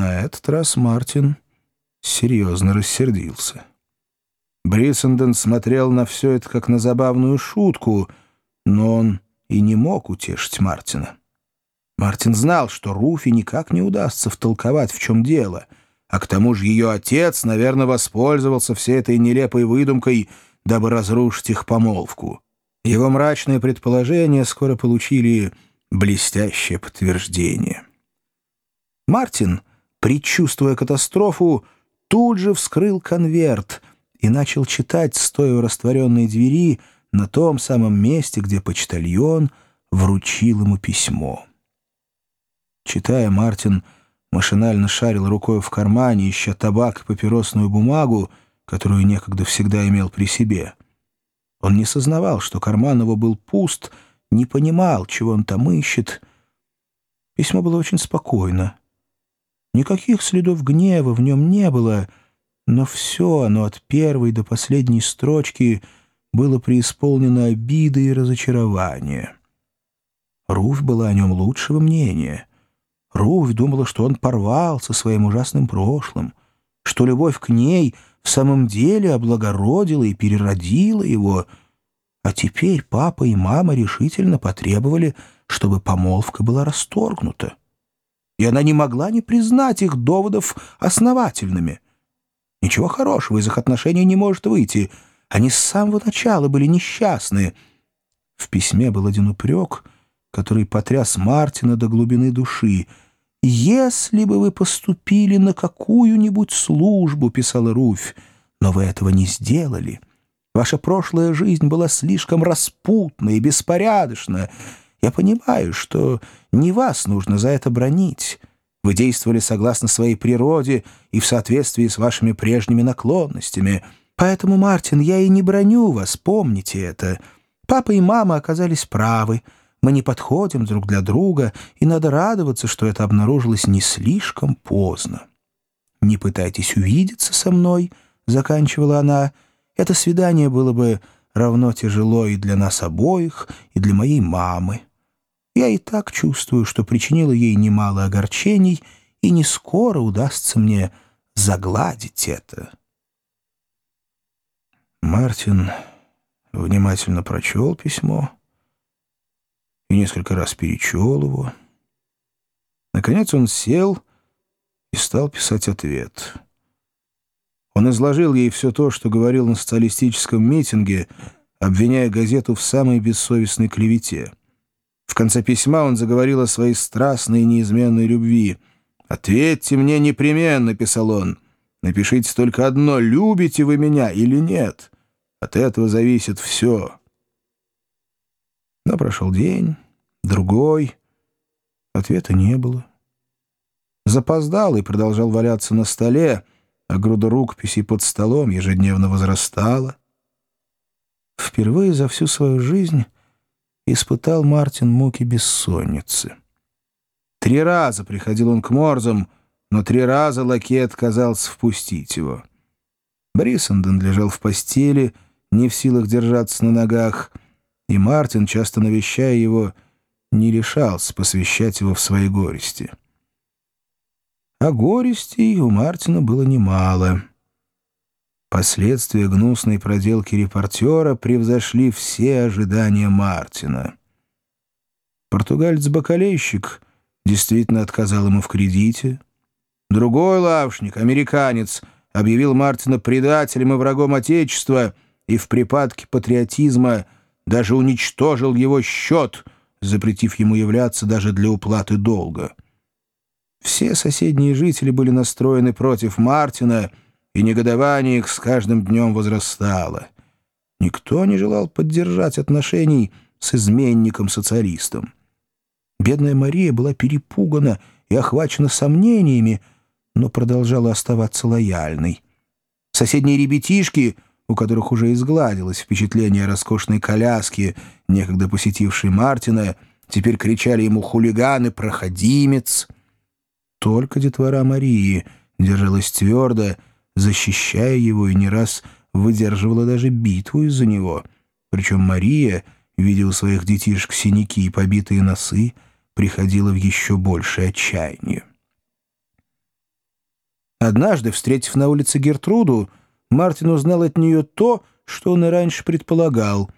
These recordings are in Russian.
На этот раз Мартин серьезно рассердился. Бриссенден смотрел на все это как на забавную шутку, но он и не мог утешить Мартина. Мартин знал, что Руфи никак не удастся втолковать, в чем дело, а к тому же ее отец, наверное, воспользовался всей этой нелепой выдумкой, дабы разрушить их помолвку. Его мрачные предположения скоро получили блестящее подтверждение. Мартин, предчувствуя катастрофу, тут же вскрыл конверт и начал читать, стоя у растворенной двери, на том самом месте, где почтальон вручил ему письмо. Читая, Мартин машинально шарил рукой в кармане, ища табак и папиросную бумагу, которую некогда всегда имел при себе. Он не сознавал, что карман его был пуст, не понимал, чего он там ищет. Письмо было очень спокойно. Никаких следов гнева в нем не было, но все оно от первой до последней строчки было преисполнено обиды и разочарования. Руфь была о нем лучшего мнения. Руфь думала, что он порвал со своим ужасным прошлым, что любовь к ней в самом деле облагородила и переродила его, а теперь папа и мама решительно потребовали, чтобы помолвка была расторгнута и она не могла не признать их доводов основательными. Ничего хорошего из их отношений не может выйти. Они с самого начала были несчастны. В письме был один упрек, который потряс Мартина до глубины души. «Если бы вы поступили на какую-нибудь службу», — писала Руфь, — «но вы этого не сделали». Ваша прошлая жизнь была слишком распутна и беспорядочна, я понимаю, что не вас нужно за это бронить. Вы действовали согласно своей природе и в соответствии с вашими прежними наклонностями. Поэтому, Мартин, я и не броню вас, помните это. Папа и мама оказались правы. Мы не подходим друг для друга, и надо радоваться, что это обнаружилось не слишком поздно. «Не пытайтесь увидеться со мной», — заканчивала она. «Это свидание было бы равно тяжело и для нас обоих, и для моей мамы». Я и так чувствую, что причинила ей немало огорчений, и не скоро удастся мне загладить это. Мартин внимательно прочел письмо и несколько раз перечел его. Наконец он сел и стал писать ответ. Он изложил ей все то, что говорил на социалистическом митинге, обвиняя газету в самой бессовестной клевете — конце письма он заговорил о своей страстной и неизменной любви. «Ответьте мне непременно», — писал он. «Напишите только одно, любите вы меня или нет. От этого зависит все». Но прошел день, другой. Ответа не было. Запоздал и продолжал валяться на столе, а груда рукописей под столом ежедневно возрастала. Впервые за всю свою жизнь испытал Мартин муки бессонницы. Три раза приходил он к Морзам, но три раза лакей отказался впустить его. Бриссенден лежал в постели, не в силах держаться на ногах, и Мартин, часто навещая его, не решался посвящать его в свои горести. А горестей у Мартина было немало — Последствия гнусной проделки репортера превзошли все ожидания Мартина. Португалец-бакалейщик действительно отказал ему в кредите. Другой лавшник, американец, объявил Мартина предателем и врагом Отечества и в припадке патриотизма даже уничтожил его счет, запретив ему являться даже для уплаты долга. Все соседние жители были настроены против Мартина — и негодование их с каждым днем возрастало. Никто не желал поддержать отношений с изменником-социалистом. Бедная Мария была перепугана и охвачена сомнениями, но продолжала оставаться лояльной. Соседние ребятишки, у которых уже изгладилось впечатление роскошной коляски, некогда посетившей Мартина, теперь кричали ему «хулиган» «проходимец». Только детвора Марии держалась твердо, защищая его и не раз выдерживала даже битву из-за него. Причем Мария, видя у своих детишек синяки и побитые носы, приходила в еще большее отчаяние. Однажды, встретив на улице Гертруду, Мартин узнал от нее то, что он и раньше предполагал,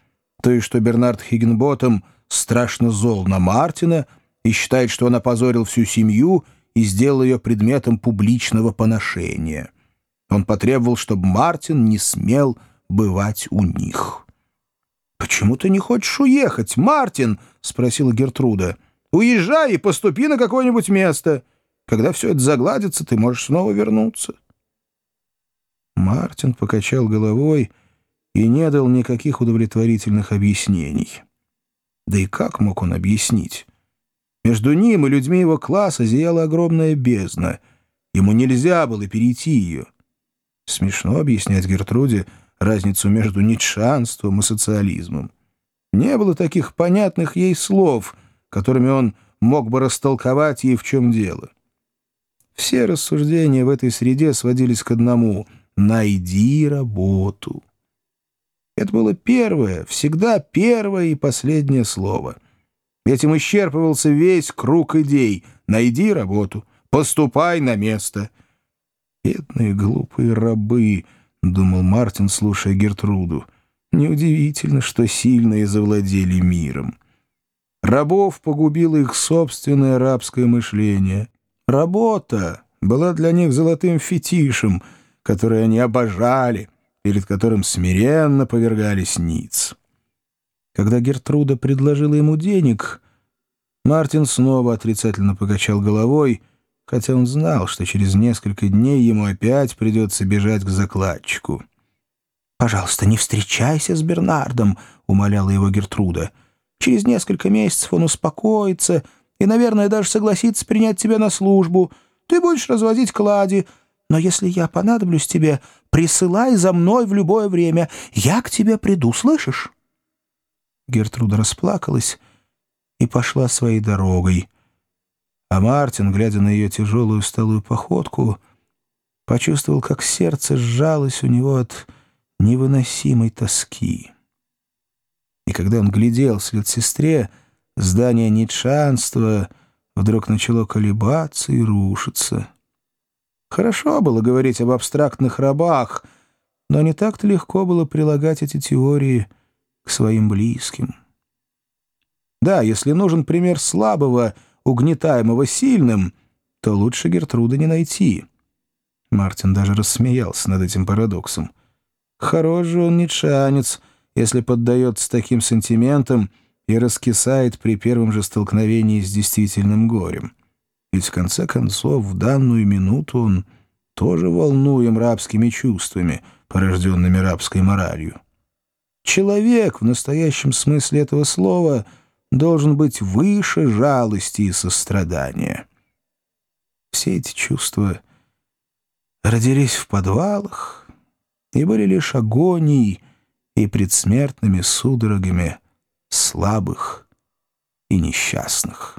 то есть что Бернард Хиггенботом страшно зол на Мартина и считает, что он опозорил всю семью и сделал ее предметом публичного поношения. Он потребовал, чтобы Мартин не смел бывать у них. «Почему ты не хочешь уехать, Мартин?» — спросила Гертруда. «Уезжай и поступи на какое-нибудь место. Когда все это загладится, ты можешь снова вернуться». Мартин покачал головой и не дал никаких удовлетворительных объяснений. Да и как мог он объяснить? Между ним и людьми его класса зияла огромная бездна. Ему нельзя было перейти ее. Смешно объяснять Гертруде разницу между ницшанством и социализмом. Не было таких понятных ей слов, которыми он мог бы растолковать ей, в чем дело. Все рассуждения в этой среде сводились к одному — «найди работу». Это было первое, всегда первое и последнее слово. Этим исчерпывался весь круг идей. «Найди работу, поступай на место». «Бедные глупые рабы», — думал Мартин, слушая Гертруду. «Неудивительно, что сильные завладели миром». Рабов погубило их собственное рабское мышление. Работа была для них золотым фетишем, который они обожали, перед которым смиренно повергались ниц. Когда Гертруда предложила ему денег, Мартин снова отрицательно покачал головой, хотя он знал, что через несколько дней ему опять придется бежать к закладчику. «Пожалуйста, не встречайся с Бернардом», — умоляла его Гертруда. «Через несколько месяцев он успокоится и, наверное, даже согласится принять тебя на службу. Ты будешь разводить клади, но если я понадоблюсь тебе, присылай за мной в любое время. Я к тебе приду, слышишь?» Гертруда расплакалась и пошла своей дорогой. А Мартин, глядя на ее тяжелую столую походку, почувствовал, как сердце сжалось у него от невыносимой тоски. И когда он глядел вслед сестре, здание нитшанства вдруг начало колебаться и рушиться. Хорошо было говорить об абстрактных рабах, но не так-то легко было прилагать эти теории к своим близким. Да, если нужен пример слабого, угнетаемого сильным, то лучше Гертруда не найти. Мартин даже рассмеялся над этим парадоксом. Хорош же он ницшанец, если поддается таким сантиментам и раскисает при первом же столкновении с действительным горем. Ведь в конце концов в данную минуту он тоже волнуем рабскими чувствами, порожденными рабской моралью. Человек в настоящем смысле этого слова должен быть выше жалости и сострадания. Все эти чувства родились в подвалах и были лишь агонией и предсмертными судорогами слабых и несчастных.